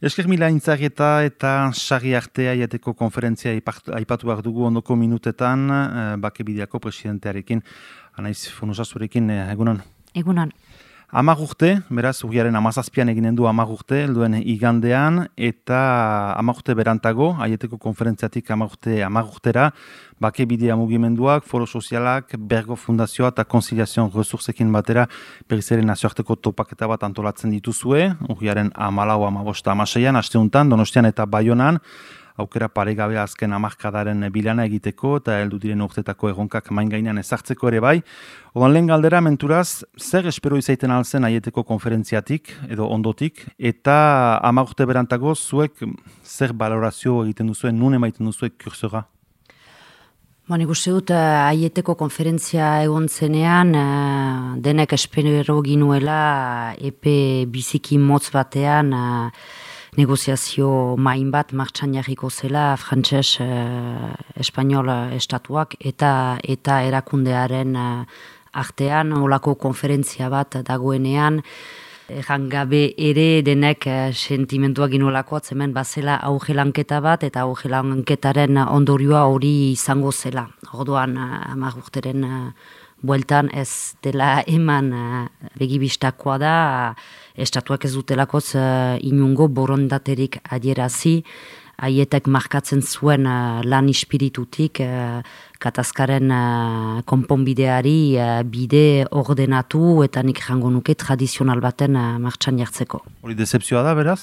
Esker mila intzageta eta sari artea jateko konferentzia aipatu behar dugu ondoko minutetan, eh, bake bideako presidentearekin, anaiz funusazurekin, eh, egunon? Egunon. Amag urte, beraz, ugiaren amazazpian eginen du amag urte, elduen igandean, eta amag urte berantago, aieteko konferentziatik amag urte, amag urtera, bake bidea mugimenduak, foro sozialak, bergo fundazioa eta konsiliazion resursekin batera, berizaren nazioarteko topaketa bat antolatzen dituzue, ugiaren amalau, amabosta, amaseian, asteuntan, donostian eta baionan, aukera paregabe azken amarkadaren bilana egiteko eta heldu diren urtetako egonkak main gainean ezartzeko ere bai. Odan lehen galdera menturaz, zer espero izaiten alzen aieteko konferentziatik edo ondotik eta ama urte berantago zuek zer balorazio egiten duzuen, nun emaiten duzuek kursora? Ba, nik uste dut, uh, aieteko konferentzia egon zenean, uh, denek espero ginuela, epe biziki motz batean, negoziazio main bat martxan jarriko zela frantses eh, espainola estatuak eta eta erakundearen eh, artean olako konferentzia bat dagoenean gabe ere denek eh, sentimentuak inolako atzemen bazela auge lanketa bat eta auge lanketaren ondorioa hori izango zela. Orduan hamar urteren eh, bueltan ez dela eman uh, begibistakoa da, estatuak ez dutelakoz uh, inungo borondaterik adierazi, haietek markatzen zuen uh, lan ispiritutik uh, katazkaren uh, konponbideari uh, bide ordenatu eta nik jango nuke tradizional baten uh, martxan jartzeko. Hori decepzioa da, beraz?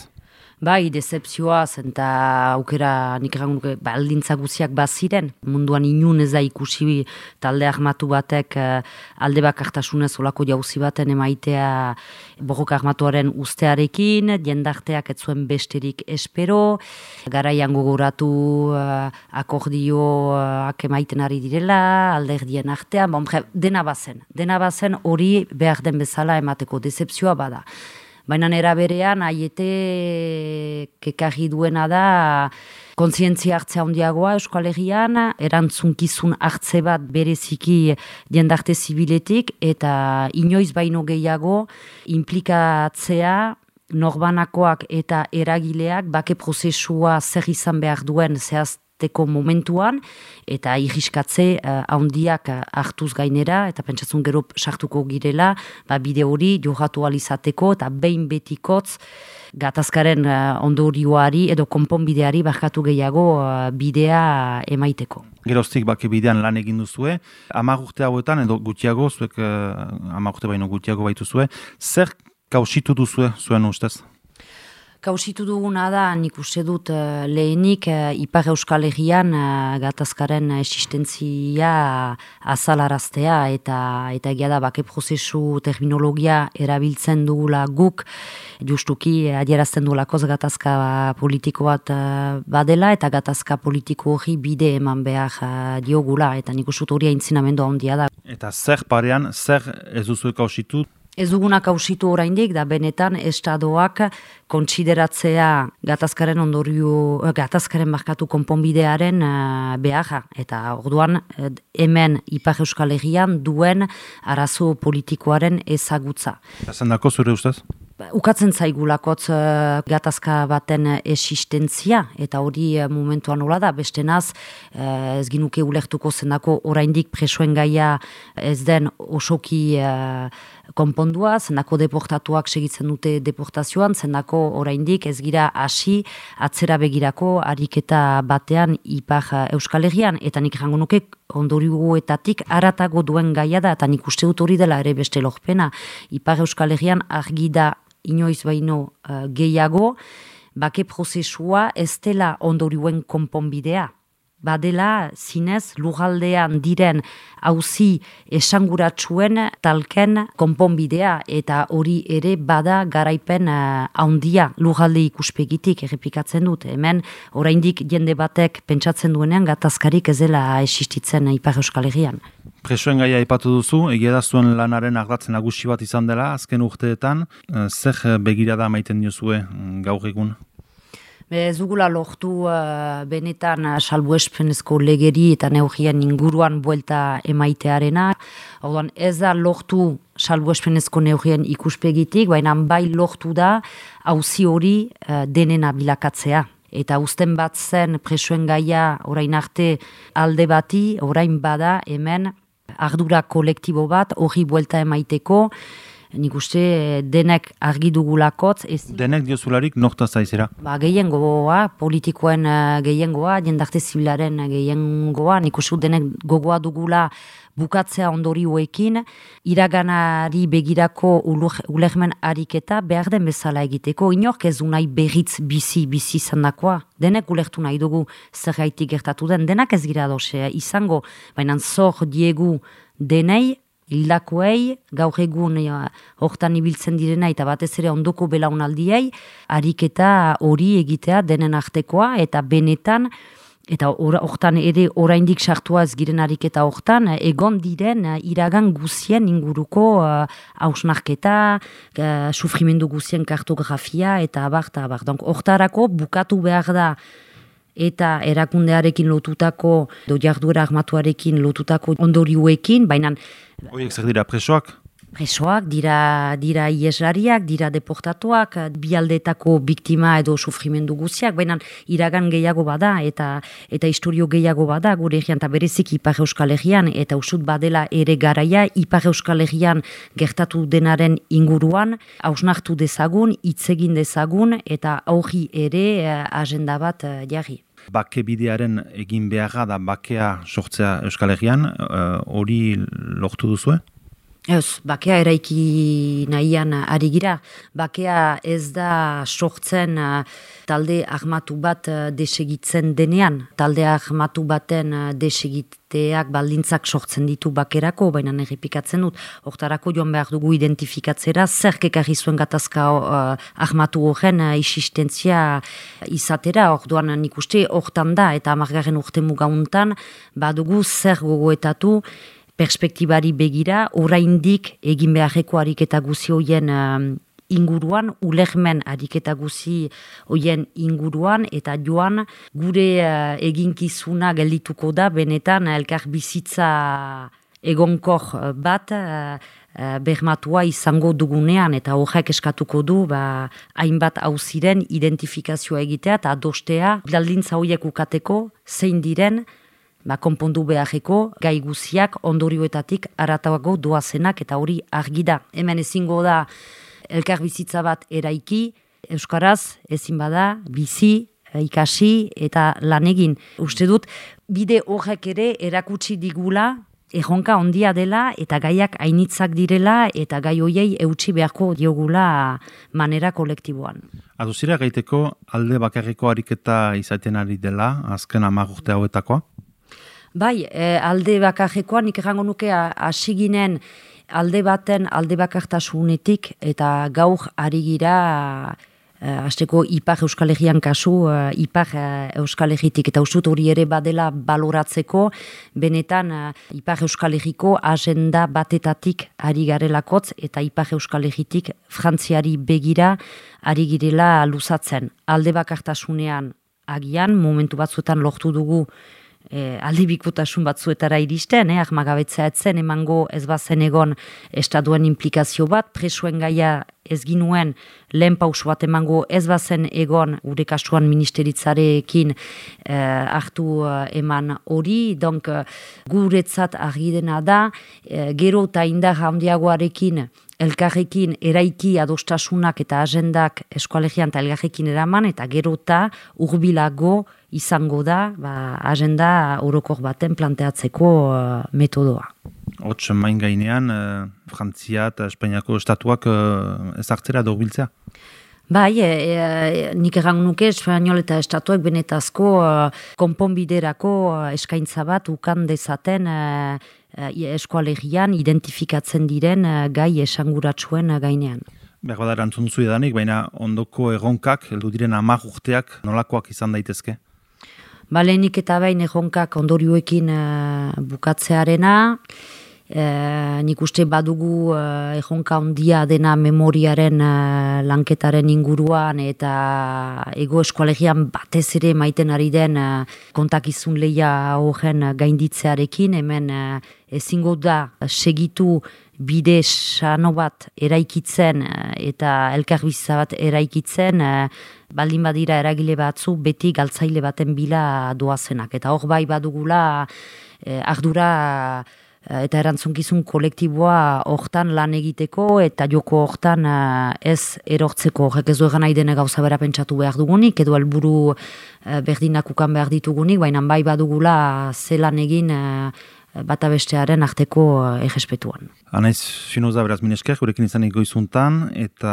Bai, decepzioa zen aukera nik egan baldintza guziak baziren. Munduan inun ez da ikusi talde armatu batek uh, alde bakartasunez olako jauzi baten emaitea borrok armatuaren ustearekin, jendarteak ez zuen besterik espero, garaian gogoratu uh, akordioak uh, emaiten ari direla, alderdien artean, bon, dena bazen, dena bazen hori behar den bezala emateko decepzioa bada. Baina nera berean, aiete kekarri duena da, kontzientzia hartzea handiagoa Euskal Herrian, erantzunkizun hartze bat bereziki jendarte zibiletik, eta inoiz baino gehiago implikatzea norbanakoak eta eragileak bake prozesua zer izan behar duen zehaz teko momentuan, eta irriskatze uh, handiak uh, hartuz gainera, eta pentsatzen gero sartuko girela, ba, bide hori johatu alizateko, eta behin betikotz gatazkaren uh, ondorioari edo konponbideari barkatu gehiago uh, bidea emaiteko. Geroztik bake bidean lan egin duzue, amagurte hauetan edo gutiago, zuek uh, amagurte baino gutiago baitu zue, zer kausitu duzue zuen ustez? Kausitu duguna da, nik uste dut uh, lehenik uh, Ipar Euskal Herrian uh, gatazkaren existentzia azalaraztea eta eta egia da bake prozesu terminologia erabiltzen dugula guk justuki adierazten dugulakoz gatazka politiko bat badela eta gatazka politiko hori bide eman behar diogula eta nik uste dut hori aintzinamendu handia da. Eta zer parean, zer ez duzu kausitu Ez dugunak hausitu oraindik da benetan estadoak kontsideratzea gatazkaren ondorio, eh, gatazkaren markatu konponbidearen uh, beharra. Eta orduan eh, hemen Ipar Euskal Herrian duen arazo politikoaren ezagutza. Zendako zure ustez? Ukatzen zaigulakotz uh, gatazka baten existentzia, eta hori uh, momentuan hola da, beste naz, uh, ez ginuke ulertuko zendako oraindik presoen gaia ez den osoki uh, konpondua, zendako deportatuak segitzen dute deportazioan, zendako oraindik ez gira hasi atzera begirako ariketa batean ipar Euskal Herrian, eta nik jango nuke ondorioetatik aratago duen gaia da, eta nik uste dut hori dela ere beste lorpena, ipar Euskal Herrian argi da inoiz baino uh, gehiago, bake prozesua ez dela ondorioen konponbidea. Badela, zinez, lugaldean diren hauzi esanguratsuen talken konponbidea eta hori ere bada garaipen uh, handia lugalde ikuspegitik errepikatzen dut. Hemen, oraindik jende batek pentsatzen duenean gatazkarik ez dela existitzen Ipar Euskal Herrian. Presoen gaia ipatu duzu, egia da zuen lanaren ardatzen nagusi bat izan dela, azken urteetan, eh, zer begirada maiten diozue mm, gaur egun? Ez dugula lortu uh, benetan uh, salbuespenezko legeri eta neugien inguruan buelta emaitearena. Orduan, ez da lortu salbu espenezko neurien ikuspegitik, baina bai lortu da hauzi hori uh, denena bilakatzea. Eta usten bat zen presoen gaia orain arte alde bati, orain bada hemen ardura kolektibo bat, hori buelta emaiteko, nik uste eh, denek argi dugulakotz. Ez... Denek diozularik norta zaizera? Ba, gehien gogoa, politikoen uh, gehien goa, jendarte zibilaren uh, gehien goa, nik uste denek gogoa dugula bukatzea ondorioekin, iraganari begirako ulegmen ariketa behar den bezala egiteko, inork ez du nahi berriz bizi, bizi zandakoa. Denek ulertu nahi dugu zer gertatu den, denak ez gira dosea izango, baina zor diegu denei, hildakoei, gaur egun ja, hortan ibiltzen direna eta batez ere ondoko belaunaldiei, ariketa hori egitea denen artekoa eta benetan, eta hortan ere oraindik sartua giren ariketa hortan, egon diren iragan guzien inguruko hausnarketa, uh, sufrimendu guzien kartografia eta abar, eta abar. Hortarako bukatu behar da eta erakundearekin lotutako, do jarduera armatuarekin lotutako ondorioekin, baina... Horiek zer dira presoak? Presoak, dira, dira ieslariak, dira deportatuak, bialdetako biktima edo sufrimendu guziak, baina iragan gehiago bada eta eta historio gehiago bada gure egian, eta berezik Ipar Euskal Herrian, eta usut badela ere garaia Ipar Euskal Herrian gertatu denaren inguruan, hausnartu dezagun, hitzegin dezagun, eta aurri ere eh, agenda bat eh, jarri bake bidearen egin beharra da bakea sortzea Euskal Herrian, eh, hori lortu duzue? Ez, bakea eraiki nahian ari gira. Bakea ez da sortzen uh, talde armatu bat uh, desegitzen denean. Talde armatu baten desegiteak baldintzak sortzen ditu bakerako, baina errepikatzen dut. Hortarako joan behar dugu identifikatzera, zer kekarri zuen gatazka armatu horren isistentzia izatera. Orduan nik uste hortan da eta amargaren urte mugauntan, badugu zer gogoetatu, perspektibari begira, oraindik egin beharreko ariketa guzi hoien um, inguruan, ulegmen ariketa guzi hoien inguruan, eta joan gure uh, eginkizuna geldituko da, benetan elkar bizitza egonkor uh, bat, uh, bermatua izango dugunean eta horrek eskatuko du ba, hainbat hauziren identifikazioa egitea eta adostea bildaldintza horiek ukateko zein diren ba, konpondu beharreko gai guziak ondorioetatik aratago doazenak eta hori argi da. Hemen ezingo da elkar bizitza bat eraiki, Euskaraz ezin bada, bizi, ikasi eta lan egin. Uste dut, bide horrek ere erakutsi digula erronka ondia dela eta gaiak hainitzak direla eta gai hoiei eutxi beharko diogula manera kolektiboan. Aduzira gaiteko alde bakarriko ariketa izaten ari dela, azken amagurte hauetakoa? Bai, e, alde bakarrekoan nik errango nuke asiginen alde baten alde bakartasunetik eta gaur ari gira e, hasteko Ipar Euskal kasu e, Ipar e, Euskal eta usut hori ere badela baloratzeko benetan Ipar Euskal Herriko agenda batetatik ari garelakotz eta Ipar Euskal Herritik frantziari begira ari girela luzatzen. Alde bakartasunean agian momentu batzuetan lortu dugu e, aldibikutasun batzuetara iristen, eh, ahmagabetzea etzen, emango ez bazen egon estaduen implikazio bat, presuen gaia ez ginuen lehen pausu bat emango ez bazen egon gure kasuan ministeritzarekin eh, hartu eh, eman hori, donk guretzat argi dena da, eh, gero eta indar handiagoarekin elkarrekin eraiki adostasunak eta agendak eskualegian eta elkarrekin eraman, eta gero eta urbilago izango da ba, agenda orokor baten planteatzeko uh, metodoa. Hots main gainean, uh, Frantzia eta Espainiako estatuak uh, ezartzera dorbiltzea? Bai, e, e, nik errangu nuke Espainiol eta estatuak benetazko uh, konponbiderako eskaintza bat ukan dezaten uh, eskualegian identifikatzen diren gai esanguratsuen gainean. Behar badar antzun edanik, baina ondoko egonkak, heldu diren amag urteak, nolakoak izan daitezke? balenik eta bain egonkak ondorioekin uh, bukatzearena, E, nik uste badugu e, ejonka ondia dena memoriaren e, lanketaren inguruan eta ego eskualegian batez ere maiten ari den e, kontakizun leia horren gainditzearekin, hemen e, ezingo da segitu bide sano bat eraikitzen eta elkarbizitza bat eraikitzen baldin badira eragile batzu beti galtzaile baten bila doazenak. Eta hor bai badugula ardura Eh, eta erantzunkizun kolektiboa hortan lan egiteko eta joko hortan uh, ez erortzeko horrek ez du egan nahi dene gauza bera pentsatu behar dugunik edo helburu uh, berdinak ukan behar ditugunik, baina bai badugula zelan egin bata bestearen arteko egespetuan. Anaiz, finoza beraz minesker, gurekin izan goizuntan eta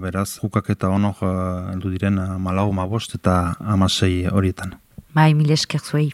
beraz hukak eta honok uh, diren malau mabost eta amasei horietan. Bai, milesker zuei.